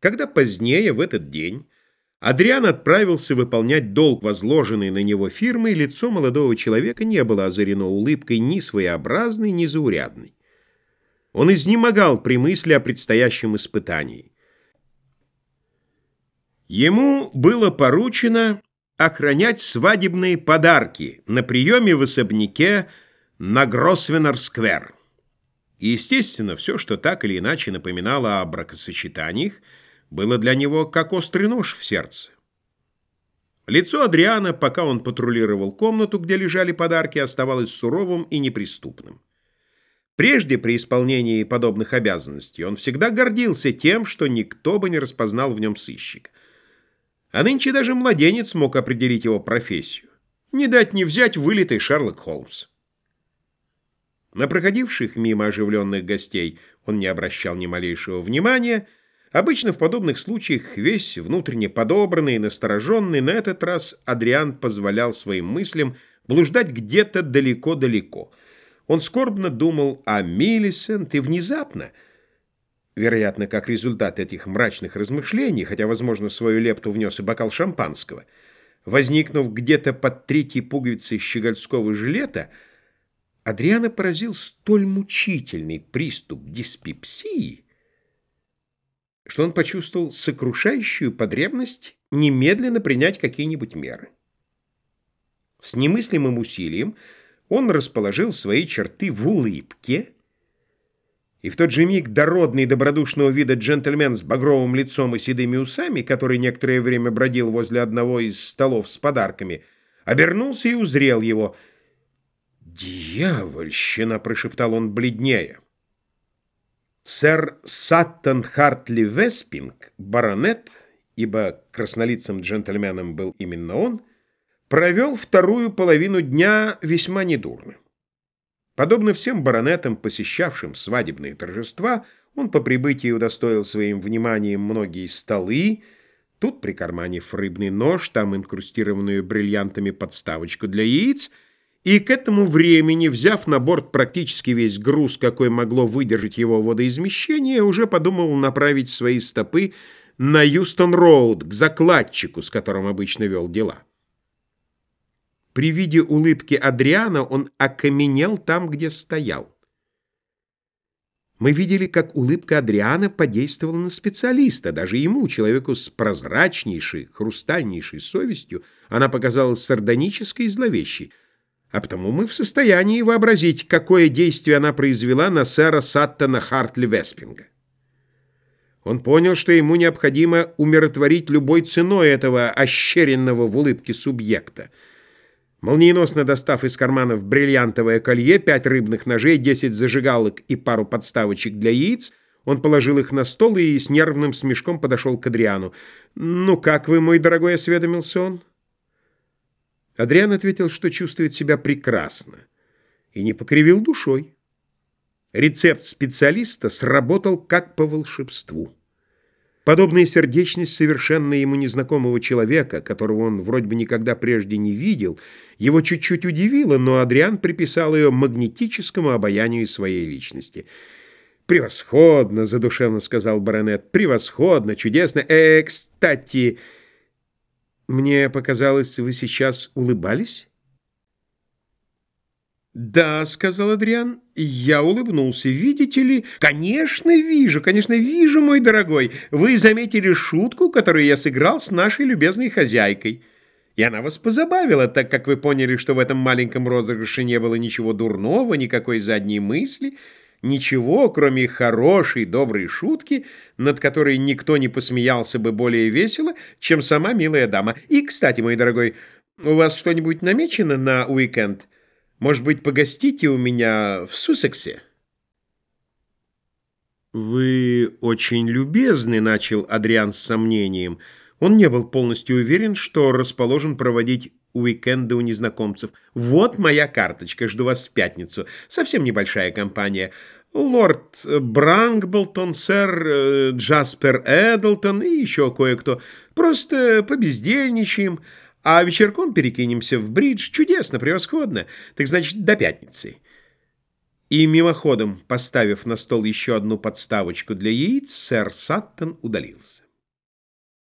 Когда позднее, в этот день, Адриан отправился выполнять долг, возложенный на него фирмой, лицо молодого человека не было озарено улыбкой ни своеобразной, ни заурядной. Он изнемогал при мысли о предстоящем испытании. Ему было поручено охранять свадебные подарки на приеме в особняке на Гросвеннер-сквер. Естественно, все, что так или иначе напоминало о бракосочетаниях, было для него как острый нож в сердце. Лицо Адриана, пока он патрулировал комнату, где лежали подарки, оставалось суровым и неприступным. Прежде при исполнении подобных обязанностей он всегда гордился тем, что никто бы не распознал в нем сыщика. А нынче даже младенец мог определить его профессию. Не дать не взять вылитый Шерлок Холмс. На проходивших мимо оживленных гостей он не обращал ни малейшего внимания. Обычно в подобных случаях весь внутренне подобранный и настороженный на этот раз Адриан позволял своим мыслям блуждать где-то далеко-далеко. Он скорбно думал о Миллисент и внезапно, вероятно, как результат этих мрачных размышлений, хотя, возможно, свою лепту внес и бокал шампанского, возникнув где-то под третьей пуговицей щегольского жилета, Адриана поразил столь мучительный приступ диспепсии, что он почувствовал сокрушающую потребность немедленно принять какие-нибудь меры. С немыслимым усилием он расположил свои черты в улыбке, и в тот же миг дородный добродушного вида джентльмен с багровым лицом и седыми усами, который некоторое время бродил возле одного из столов с подарками, обернулся и узрел его — «Дьявольщина!» — прошептал он бледнее. Сэр Саттон Хартли Веспинг, баронет, ибо краснолицым джентльменом был именно он, провел вторую половину дня весьма недурно. Подобно всем баронетам, посещавшим свадебные торжества, он по прибытии удостоил своим вниманием многие столы, тут прикарманив рыбный нож, там инкрустированную бриллиантами подставочку для яиц — и к этому времени, взяв на борт практически весь груз, какой могло выдержать его водоизмещение, уже подумал направить свои стопы на Юстон-Роуд, к закладчику, с которым обычно вел дела. При виде улыбки Адриана он окаменел там, где стоял. Мы видели, как улыбка Адриана подействовала на специалиста. Даже ему, человеку с прозрачнейшей, хрустальнейшей совестью, она показалась сардонической и зловещей а потому мы в состоянии вообразить, какое действие она произвела на сэра Саттона Хартли Веспинга. Он понял, что ему необходимо умиротворить любой ценой этого ощеренного в улыбке субъекта. Молниеносно достав из карманов бриллиантовое колье, пять рыбных ножей, десять зажигалок и пару подставочек для яиц, он положил их на стол и с нервным смешком подошел к Адриану. «Ну как вы, мой дорогой?» — осведомился он. Адриан ответил, что чувствует себя прекрасно, и не покривил душой. Рецепт специалиста сработал как по волшебству. Подобная сердечность совершенно ему незнакомого человека, которого он вроде бы никогда прежде не видел, его чуть-чуть удивила, но Адриан приписал ее магнетическому обаянию своей личности. «Превосходно!» — задушевно сказал баронет. «Превосходно! Чудесно! Э, кстати...» Мне показалось, вы сейчас улыбались? «Да», — сказал Адриан, — «я улыбнулся. Видите ли?» «Конечно, вижу, конечно, вижу, мой дорогой. Вы заметили шутку, которую я сыграл с нашей любезной хозяйкой. И она вас позабавила, так как вы поняли, что в этом маленьком розыгрыше не было ничего дурного, никакой задней мысли». Ничего, кроме хорошей, доброй шутки, над которой никто не посмеялся бы более весело, чем сама милая дама. И, кстати, мой дорогой, у вас что-нибудь намечено на уикенд? Может быть, погостите у меня в Суссексе? «Вы очень любезны», — начал Адриан с сомнением. Он не был полностью уверен, что расположен проводить уикенды у незнакомцев. «Вот моя карточка, жду вас в пятницу. Совсем небольшая компания. Лорд Брангблтон, сэр э, Джаспер Эдлтон и еще кое-кто. Просто побездельничаем, а вечерком перекинемся в бридж. Чудесно, превосходно. Так значит, до пятницы». И мимоходом, поставив на стол еще одну подставочку для яиц, сэр Саттон удалился.